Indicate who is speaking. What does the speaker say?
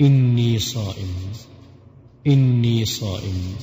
Speaker 1: إني صائم إني صائم